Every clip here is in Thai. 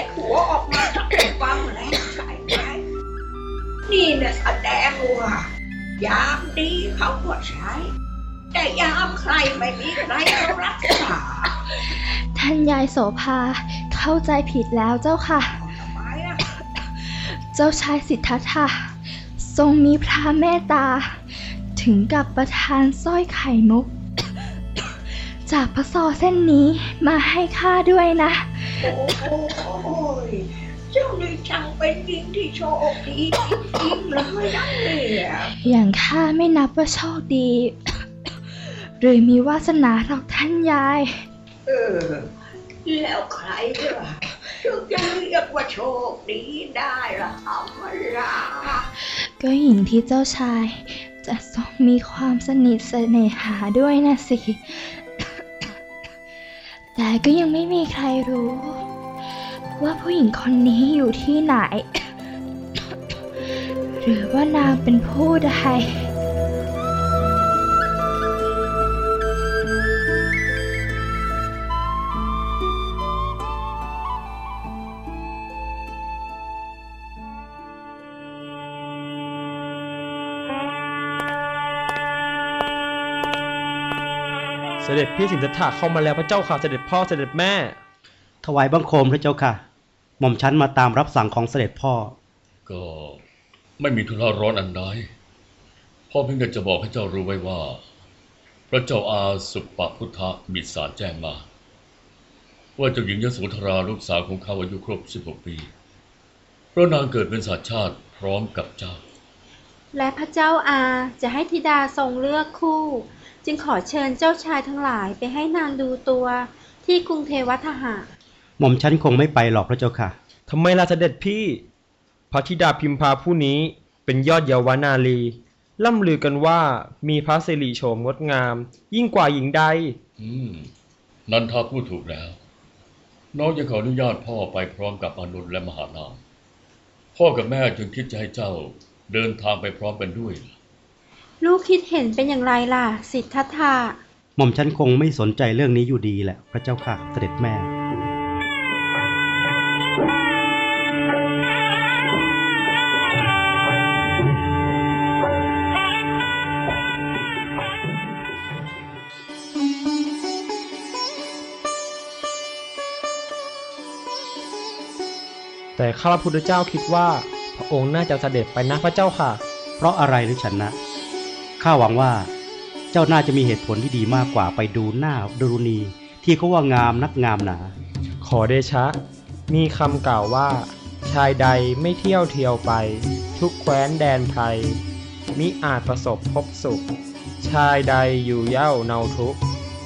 ษหัวออกมาจากฟังแล้วใช่ไหมนี่เนี่ยแสดงว่ายามดีเขาก็ใช้ แต่ยามใครไม่มีใครเขารักษา ท่านยายโสภาเข้าใจผิดแล้วเจ้าค่ะ ทำไมอะเจ้าชายสิทธัตถะทรงมีพระเมตตา ถึงกับประทานสร้อยไข่มุก จากพระซอเส้นนี้มาให้ข้าด้วยนะ โอ้โหเจ้านี่ช่างเป็นหญิงที่โชคดีจริงๆเลยนะเนี่ยอย่างข้าไม่นับว่าโชคดี หรือมีวาสนาหรอกท่านยาย เออ แล้วใครล่ะถึงจะเรียกว่าโชคดีได้ล่ะอมราก็หญิงที่เจ้าชาย จะทรงมีความสนิทเสน่หาด้วยนะสิ แต่ก็ยังไม่มีใครรู้ ว่าผู้หญิงคนนี้อยู่ที่ไหน หรือว่านางเป็นผู้ใด ด็จพี่สินธัตถะเข้ามาแล้วพระเจ้าค่ะเสด็จพ่อเสด็จแม่ ถวายบังคมพระเจ้าค่ะ หม่อมฉันมาตามรับสั่งของเสด็จพ่อ ก็ไม่มีธุระร้อนอันใดพ่อเพียงแต่จะบอกให้เจ้ารู้ไว้ว่า พระเจ้าอาสุปพุทธมีสารแจ้งมา ว่าเจ้าหญิงยโสธราลูกสาวของเขาอายุครบ 16 ปีเพราะนางเกิดเป็นสัตว์ชาติพร้อมกับเจ้า และพระเจ้าอาจะให้ธิดาทรงเลือกคู่ จึงขอเชิญเจ้าชายทั้งหลายไปให้นางดูตัวที่กรุงเทวทหะ หม่อมฉันคงไม่ไปหรอกพระเจ้าค่ะ ทำไมล่ะเสด็จพี่พระธิดาพิมพาผู้นี้เป็นยอดเยาวนาลี ล่ำลือกันว่ามีพระสิริโฉมงดงาม ยิ่งกว่าหญิงใด อืม นันทาพูดถูกแล้ว น้องยังขออนุญาตพ่อไปพร้อมกับอานนท์และมหานาม พ่อกับแม่จึงคิดจะให้เจ้าเดินทางไปพร้อมกันด้วยลู กคิดเห็นเป็นอย่างไรล่ะ สิทธัตถะหม่อมฉันคงไม่สนใจเรื่องนี้อยู่ดีแหละ พระเจ้าค่ะเสด็จแม่ แต่ข้าพระพุทธเจ้าคิดว่า พระองค์น่าจะเสด็จไปนะพระเจ้าค่ะ เพราะอะไรหรือฉันนะ ข้าหวังว่าเจ้าน่าจะมีเหตุผลที่ดีมากกว่าไปดูหน้าดรุณี ที่เขาว่างามนักงามหนา ขอเดชะ มีคำกล่าวว่า ชายใดไม่เที่ยวเที่ยวไป ทุกแคว้นแดนไพรมิอาจประสบพบสุข ชายใดอยู่เย่าเนาทุกข์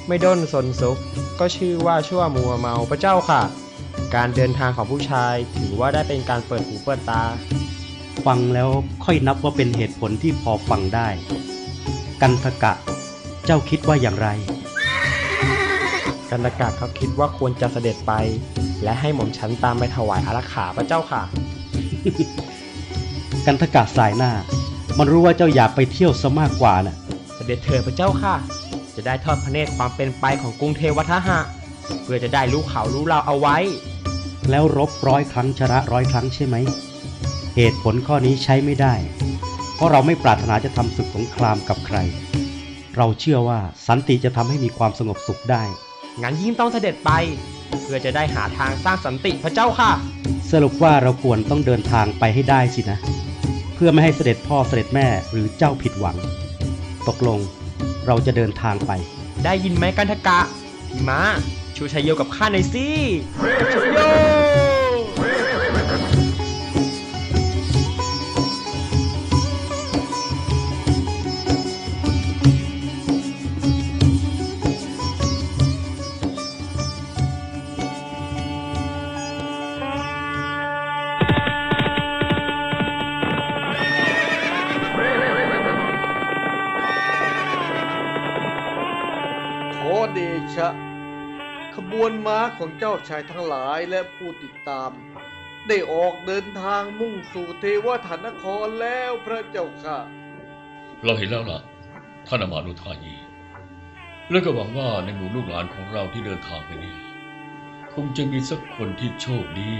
ไม่ด้นสนสุข ก็ชื่อว่าชั่วมัวเมาพระเจ้าค่ะ การเดินทางของผู้ชายถือว่าได้เป็นการเปิดหูเปิดตา ฟังแล้วค่อยนับว่าเป็นเหตุผลที่พอฟังได้ กันทกะ เจ้าคิดว่าอย่างไร กันตกะเขาคิดว่าควรจะเสด็จไป และให้หม่อมฉันตามไปถวายอารักขาพระเจ้าค่ะ กันทกะสายหน้า มันรู้ว่าเจ้าอยากไปเที่ยวซะมากกว่าน่ะ เสด็จเถิดพระเจ้าค่ะ จะได้ทอดพระเนตรความเป็นไปของกรุงเทวทหะเพื่อจะได้รู้เขารู้เราเอาไว้ แล้วรบร้อยครั้งชนะร้อยครั้งใช่ไหม เหตุผลข้อนี้ใช้ไม่ได้เพ ราะเราไม่ปรารถนาจะทำศึกสงครามกับใคร เราเชื่อว่าสันติจะทำให้มีความสงบสุขได้ งั้นยิ่งต้องเสด็จไป เพื่อจะได้หาทางสร้างสันติพระเจ้าค่ะ สรุปว่าเราควรต้องเดินทางไปให้ได้สินะ เพื่อไม่ให้เสด็จพ่อเสด็จแม่หรือเจ้าผิดหวัง ตกลงเราจะเดินทางไป ได้ยินไหมกันทกะพี่ม้าชูชัยโยกับข้าหน่อยสิชัยโย ขอเดชะ ขบวนม้าของเจ้าชายทั้งหลายและผู้ติดตาม ได้ออกเดินทางมุ่งสู่เทวทานครแล้วพระเจ้าค่ะ เราเห็นแล้วล่ะ ท่านอมานุทายี และก็หวังว่าในหมู่ลูกหลานของเราที่เดินทางไปนี้คงจะมีสักคนที่โชคดี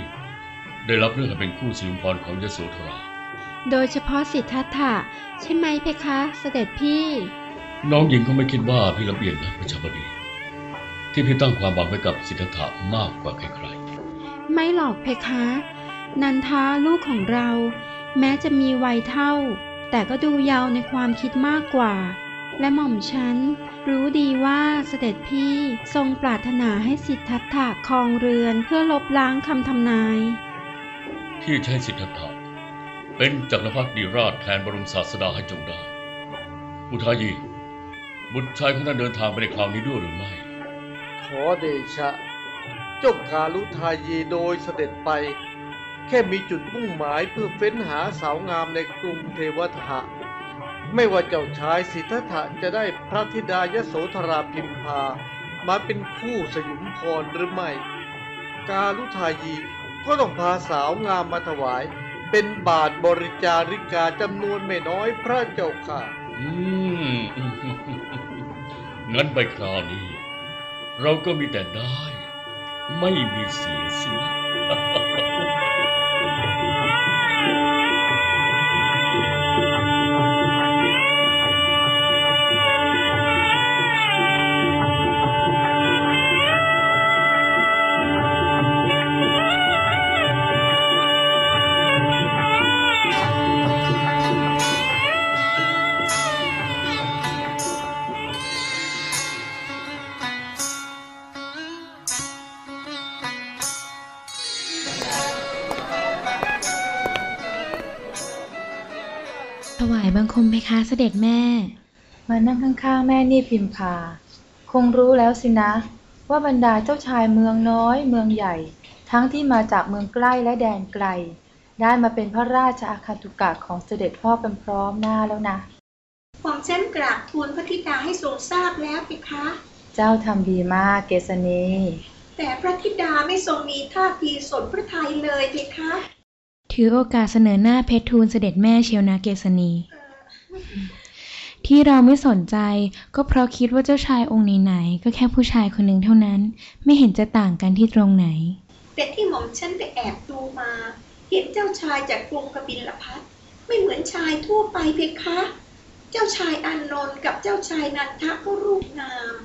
ได้รับเลือกให้เป็นคู่สิริพรของยโสธรา โดยเฉพาะสิทธัตถะใช่ไหมเพคะ เสด็จพี่ น้องหญิงก็ไม่คิดว่าพี่ลำเอียงนะพระชาบดี ที่พี่ตั้งความหวังไว้กับสิทธัตถะมากกว่าใครไม่หรอกเพคะ นันทาลูกของเรา แม้จะมีวัยเท่า แต่ก็ดูเยาวในความคิดมากกว่า และหม่อมฉันรู้ดีว่าเสด็จพี่ทรงปรารถนาให้สิทธัตถะครองเรือนเพื่อลบล้างคำทำนายๆพี่จะใช้สิทธัตถะเป็นจักรพรรดิราชแทนบรมศาสดาให้จงได้อุทายี บุตรชายของท่านเดินทางไปในคราวนี้ด้วยหรือไม่ ขอเดชะ เจ้าการลุทายีโดยเสด็จไป แค่มีจุดมุ่งหมายเพื่อเฟ้นหาสาวงามในกรุงเทวทะไม่ว่าเจ้าชายสิทธัตถะจะได้พระธิดายโสธราพิมพา มาเป็นคู่สยุมพรหรือไม่ กาลุทายีก็ต้องพาสาวงามมาถวาย เป็นบาทบริจาริกาจำนวนไม่น้อยพระเจ้าค่ะ อืม งั้นไปคราวนี้ เราก็มีแต่ได้ ไม่มีเสียสินะ นั่งข้างๆแม่นี่พิมพา คงรู้แล้วสินะ ว่าบรรดาเจ้าชายเมืองน้อยเมืองใหญ่ ทั้งที่มาจากเมืองใกล้และแดนไกล ได้มาเป็นพระราชอาคันตุกะของเสด็จพ่อกันพร้อมหน้าแล้วนะหม่อมฉันกราบทูลพระธิดาให้ทรงทราบแล้วเพคะ เจ้าทำดีมากเกษณีแต่พระธิดาไม่ทรงมีท่าทีสนพระทัยเลยเพคะ ถือโอกาสเสนอหน้าเพชรทูลเสด็จแม่เชียวนาเกษณี ที่เราไม่สนใจ ก็เพราะคิดว่าเจ้าชายองค์ไหนๆก็แค่ผู้ชายคนหนึ่งเท่านั้น ไม่เห็นจะต่างกันที่ตรงไหน แต่ที่หม่อมฉันไปแอบดูมา เห็นเจ้าชายจากกรุงกบิลพัทไม่เหมือนชายทั่วไปเพคะ เจ้าชายอานนท์กับเจ้าชายนันทะก็รูปงาม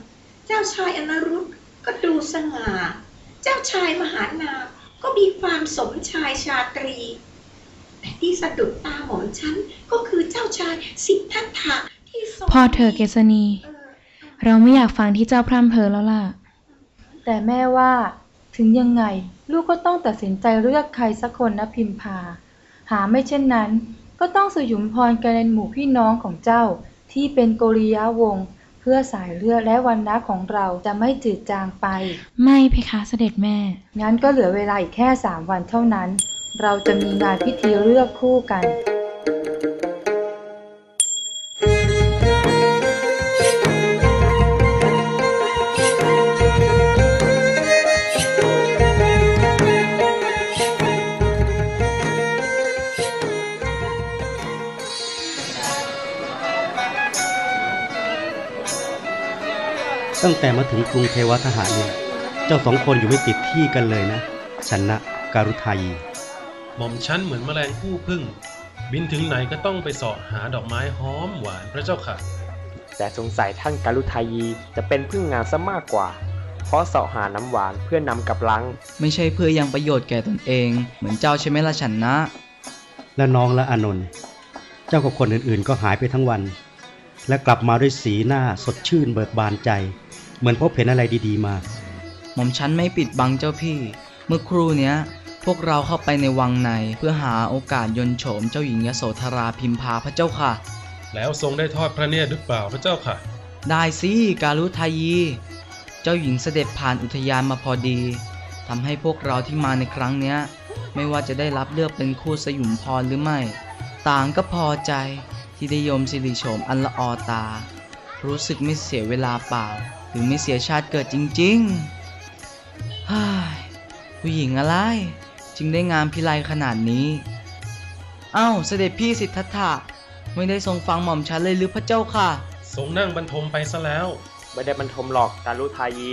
เจ้าชายอนารุตก็ดูสง่า เจ้าชายมหานามก็มีความสมชายชาตรี แต่ที่สะดุดตาหม่อมฉันก็คือเจ้าชายสิทธัตถะ พอเธอะเกษณีเออเราไม่อยากฟังที่เจ้าพร่ำเพ้อแล้วล่ะ แต่แม่ว่า ถึงยังไง ลูกก็ต้องตัดสินใจเลือกใครสักคนนะพิมพา หาไม่เช่นนั้น ก็ต้องสยุมพรกันในหมู่พี่น้องของเจ้า ที่เป็นโกริยาวงศ์เพื่อสายเลือดและวันนะของเราจะไม่จืดจางไป ไม่เพคะเสด็จแม่ งั้นก็เหลือเวลาอีกแค่สามวันเท่านั้น เราจะมีงานพิธีเลือกคู่กัน ตั้งแต่มาถึงกรุงเทวทหารเนี่ยเจ้าสองคนอยู่ไม่ติดที่กันเลยนะชนะการุทายีหม่อมชั้นเหมือนแมลงผู้พึ่ง บินถึงไหนก็ต้องไปเสาะหาดอกไม้หอมหวานพระเจ้าค่ะ แต่สงสัยท่านกาลุทายีจะเป็นพึ่งงานซะมากกว่า เพราะเสาะหาน้ำหวานเพื่อนำกลับลัง ไม่ใช่เพื่อยังประโยชน์แก่ตนเอง เหมือนเจ้าใช่ไหมล่ะฉันนะ และน้องและอานนท์เจ้ากับคนอื่นๆ ก็หายไปทั้งวัน และกลับมาด้วยสีหน้าสดชื่นเบิกบานใจ เหมือนพบเห็นอะไรดีๆมา หม่อมฉันไม่ปิดบังเจ้าพี่ เมื่อครู่เนี้ย พวกเราเข้าไปในวังในเพื่อหาโอกาสยนต์โฉมเจ้าหญิงยโสธราพิมพาพระเจ้าค่ะ แล้วทรงได้ทอดพระเนตรหรือเปล่าพระเจ้าค่ะ ได้สิการุทายี เจ้าหญิงเสด็จผ่านอุทยานมาพอดีทำให้พวกเราที่มาในครั้งเนี้ย ไม่ว่าจะได้รับเลือกเป็นคู่สยุมพรหรือไม่ ต่างก็พอใจที่ได้ยมสิริโฉมอันละออตา รู้สึกไม่เสียเวลาเปล่า หรือไม่เสียชาติเกิดจริงๆฮ่ายผู้หญิงอะไร จึงได้งามพิไลขนาดนี้ เอ้าเสด็จพี่สิทธัตถะไม่ได้ทรงฟังหม่อมฉันเลยหรือพระเจ้าค่ะ ทรงนั่งบรรทมไปซะแล้ว ไม่ได้บรรทมหรอกกาลุทายี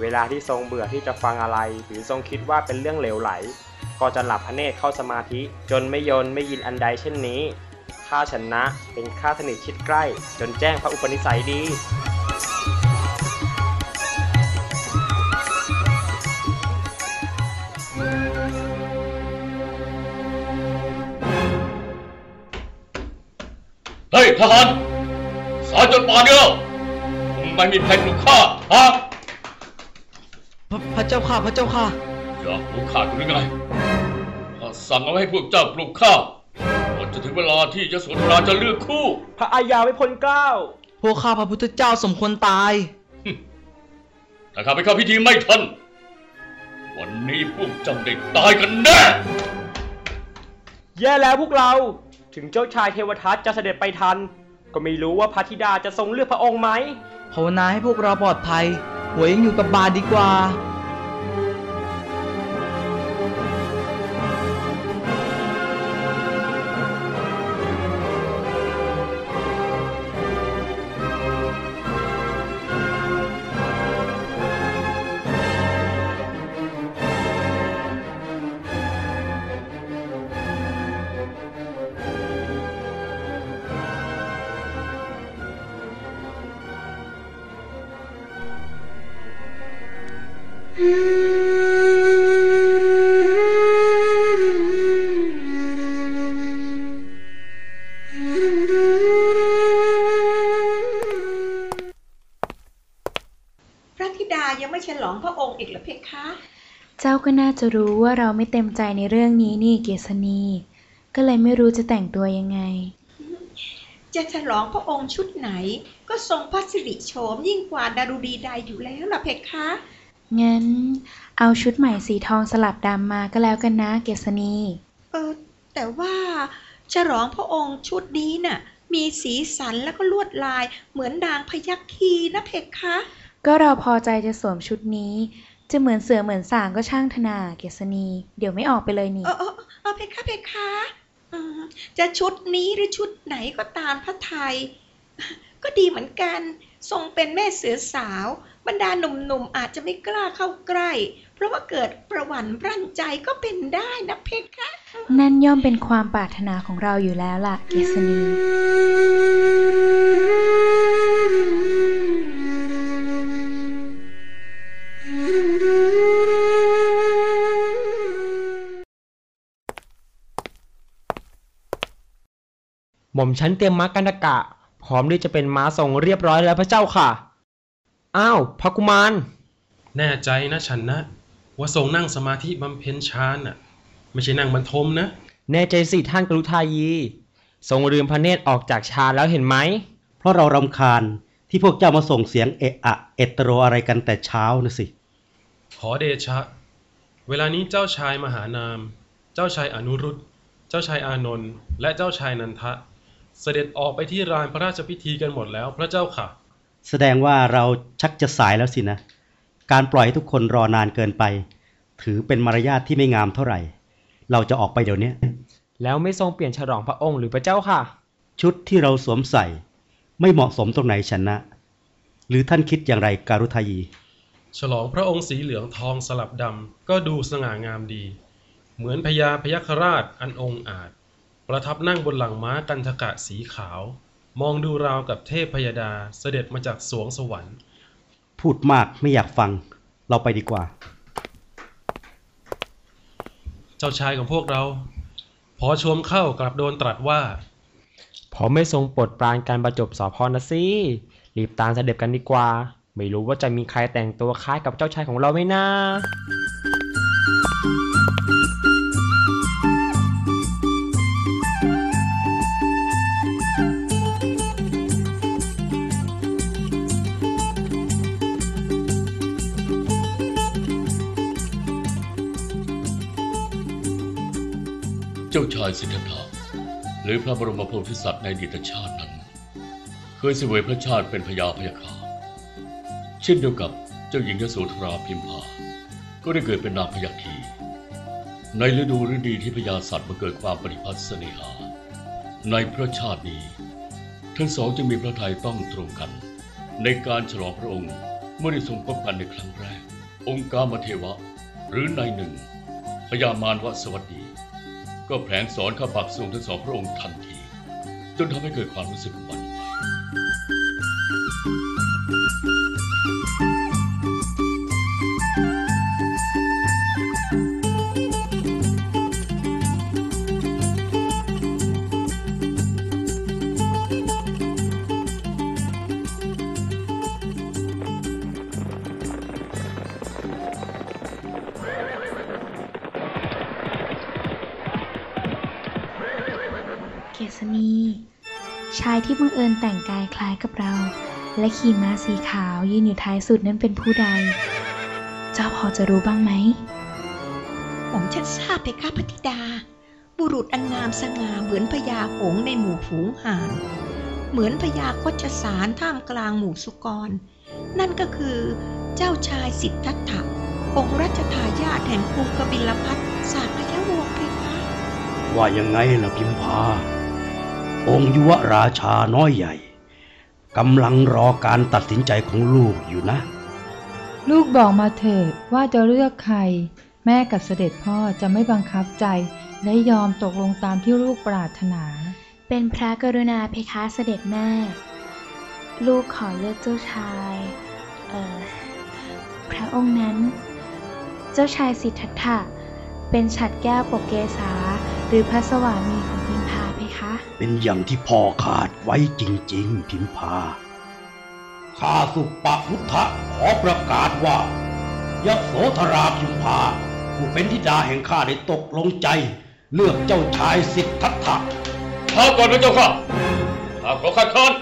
เวลาที่ทรงเบื่อที่จะฟังอะไร หรือทรงคิดว่าเป็นเรื่องเหลวไหล ก็จะหลับพระเนตรเข้าสมาธิ จนไม่ยนไม่ยินอันใดเช่นนี้ข้าชนะเป็นข้าสนิทชิดใกล้ จนแจ้งพระอุปนิสัยดี ทหารสายจนป่านนี้แล้วไม่มีใครปลุกข้าฮะพระพระเจ้าค่ะพระเจ้าค่ะอยากปลุกข้าหรือไงข้าสั่งเอาไว้ให้พวกเจ้าปลุกข้าก่อนจะถึงเวลาที่ยโสธราจะเลือกคู่ พระอาญาไม่พ้นเกล้า พวกข้าพระพุทธเจ้าสมควรตาย ถ้าข้าไปเข้าพิธีไม่ทัน วันนี้พวกเจ้าได้ตายกันแน่ แย่แล้วพวกเรา ถึงเจ้าชายเทวทัตจะเสด็จไปทัน ก็ไม่รู้ว่าพระธิดาจะทรงเลือกพระองค์ไหมภาวนาให้พวกเราปลอดภัยหัวยังอยู่กับบาดีกว่า องพระองค์อีกเหรอเพคะ เจ้าก็น่าจะรู้ว่าเราไม่เต็มใจในเรื่องนี้นี่เกษณี ก็เลยไม่รู้จะแต่งตัวยังไง จะฉลองพระองค์ชุดไหน ก็ทรงพระสิริโฉมยิ่งกว่าดารุดีใดอยู่แล้วล่ะเพคะ งั้น เอาชุดใหม่สีทองสลับดำมาก็แล้วกันนะเกษณี เออ แต่ว่าฉลองพระองค์ชุดนี้น่ะ มีสีสันแล้วก็ลวดลายเหมือนดางพยัคฆีนะเพคะ ก็เราพอใจจะสวมชุดนี้ จะเหมือนเสือเหมือนสางก็ช่างธนา เกษณี เดี๋ยวไม่ออกไปเลยนี่ เออเออเออเพคะเพคะอืมจะชุดนี้หรือชุดไหนก็ตามพระไทย ก็ดีเหมือนกัน ทรงเป็นแม่เสือสาว บรรดาหนุ่มๆอาจจะไม่กล้าเข้าใกล้ เพราะว่าเกิดประหวั่นพรั่นใจก็เป็นได้นะเพคะนั่นย่อมเป็นความปรารถนาของเราอยู่แล้วล่ะ เกษณี หม่อมฉันเตรียมม้ากันตะกะ พร้อมที่จะเป็นม้าทรงเรียบร้อยแล้วพระเจ้าค่ะ อ้าวพระกุมาร แน่ใจนะฉันนะ ว่าทรงนั่งสมาธิบำเพ็ญฌานน่ะ ไม่ใช่นั่งบรรทมนะ แน่ใจสิท่านกรุทายี ทรงลืมพระเนตรออกจากชาแล้วเห็นไหม เพราะเรารำคาญที่พวกเจ้ามาส่งเสียงเอะอะเอตโรอะไรกันแต่เช้านะสิ ขอเดชะ เวลานี้เจ้าชายมหานาม เจ้าชายอนุรุตเจ้าชายอานนท์และเจ้าชายนันทะ เสด็จออกไปที่ลานพระราชพิธีกันหมดแล้วพระเจ้าค่ะ แสดงว่าเราชักจะสายแล้วสินะ การปล่อยให้ทุกคนรอนานเกินไป ถือเป็นมารยาทที่ไม่งามเท่าไหร่ เราจะออกไปเดี๋ยวนี้ แล้วไม่ทรงเปลี่ยนฉลองพระองค์หรือพระเจ้าค่ะ ชุดที่เราสวมใส่ ไม่เหมาะสมตรงไหนชนะ หรือท่านคิดอย่างไรการุทายี ฉลองพระองค์สีเหลืองทองสลับดำก็ดูสง่างามดี เหมือนพญาพยัคฆราชอันองค์อาจ ประทับนั่งบนหลังม้ากันทกะสีขาว มองดูราวกับเทพพยดาเสด็จมาจากสวงสวรรค์ พูดมากไม่อยากฟัง เราไปดีกว่า เจ้าชายของพวกเรา พอชมเข้ากลับโดนตรัสว่า พอไม่ทรงโปรดปรานการประจบสอพรนะสิรีบตามเสด็จกันดีกว่า ไม่รู้ว่าจะมีใครแต่งตัวคล้ายกับเจ้าชายของเราไหมนะ เจ้าชายสิทธัตถะหรือพระบรมโพธิสัตว์ในดีตชาตินั้น เคยเสวยพระชาติเป็นพญาพยาคาเช่นเดียวกับเจ้าหญิงยโสธราพิมพา ก็ได้เกิดเป็นนางพยาคีในฤดูฤดีที่พญาสัตว์มาเกิดความปฏิพัฒน์เสน่หา ในพระชาตินี้ ทั้งสองจึงมีพระทัยต้องตรงกัน ในการฉลองพระองค์เมื่อได้ทรงพบกันในครั้งแรก องค์กามเทวะ หรือในหนึ่งพญามารวสวัสดี ก็แผลงสอนข้าปักทรงทั้งสองพระองค์ทันที จนทำให้เกิดความรู้สึกหวั่น เกษณีชายที่บังเอิญแต่งกายคล้ายกับเรา และขี่ม้าสีขาวยืนอยู่ท้ายสุดนั้นเป็นผู้ใด เจ้าพอจะรู้บ้างไหมผมฉันทราบเพคะพระธิดา บุรุษอันงามสง่าเหมือนพญาหงส์ในหมู่ฝูงห่าน เหมือนพญาโคชสารท่ามกลางหมู่สุกร นั่นก็คือเจ้าชายสิทธัตถะองค์รัชทายาทแห่งกรุงกบิลพัทสาพยวงศ์เพคะว่ายังไงล่ะพิมพา องค์ยุวราชาน้อยใหญ่กำลังรอการตัดสินใจของลูกอยู่นะ ลูกบอกมาเถิดว่าจะเลือกใคร แม่กับเสด็จพ่อจะไม่บังคับใจ และยอมตกลงตามที่ลูกปรารถนา เป็นพระกรุณาเพคะเสด็จแม่ ลูกขอเลือกเจ้าชายเอ่อพระองค์นั้น เจ้าชายสิทธัตถะเป็นฉัดแก้วปกเกษาหรือพระสวามีของพิมพา เพคะเป็นอย่างที่พ่อขาดไว้จริงๆ พิมพา ข้าสุปะพุทธะขอประกาศว่ายโสธราพิมพา ผู้เป็นธิดาแห่งข้าได้ตกลงใจ เลือกเจ้าชายสิทธัตถะข้าก่อนพระเจ้าค่ะข้าขอคัดค้าน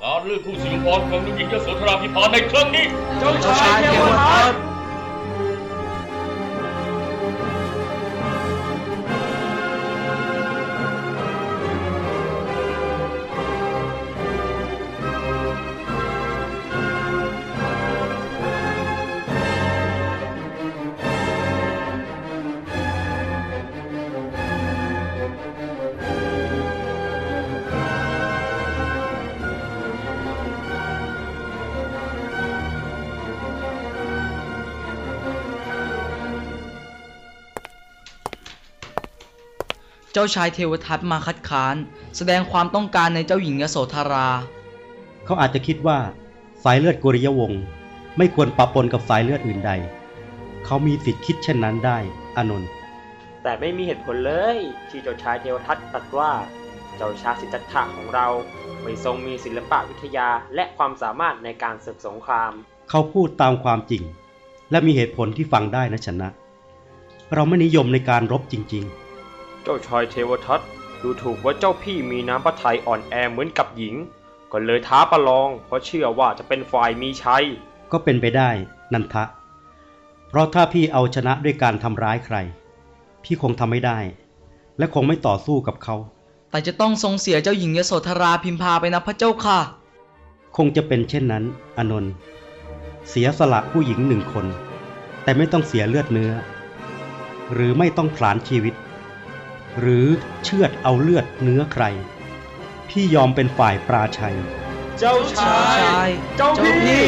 การเลือกคู่สิงห์พรของนุหญิงยโสธราพิพานในครั้งนี้ เจ้าชายเทวทัต เจ้าชายเทวทัตมาคัดค้าน แสดงความต้องการในเจ้าหญิงยโสธรา เขาอาจจะคิดว่า สายเลือดกุริยวงศ์ไม่ควรปะปนกับสายเลือดอื่นใด เขามีสิทธิ์คิดเช่นนั้นได้อานนท์แต่ไม่มีเหตุผลเลย ที่เจ้าชายเทวทัตตรัสว่า เจ้าชายสิทธัตถะของเราไม่ทรงมีศิลปะวิทยาและความสามารถในการศึกสงคราม เขาพูดตามความจริง และมีเหตุผลที่ฟังได้นะชนะ เราไม่นิยมในการรบจริง เจ้าชายเทวทัตดูถูกว่าเจ้าพี่มีน้ำพระทัยอ่อนแอเหมือนกับหญิง ก็เลยท้าประลอง เพราะเชื่อว่าจะเป็นฝ่ายมีชัยๆก็เป็นไปได้นันทะ เพราะถ้าพี่เอาชนะด้วยการทำร้ายใคร พี่คงทำไม่ได้ และคงไม่ต่อสู้กับเขา แต่จะต้องทรงเสียเจ้าหญิงยโสธราพิมพาไปนะพระเจ้าค่ะ คงจะเป็นเช่นนั้นอานนท์เสียสละผู้หญิงหนึ่งคน แต่ไม่ต้องเสียเลือดเนื้อ หรือไม่ต้องผลาญชีวิต หรือเชือดเอาเลือดเนื้อใคร ที่ยอมเป็นฝ่ายปราชัย เจ้าชาย เจ้าพี่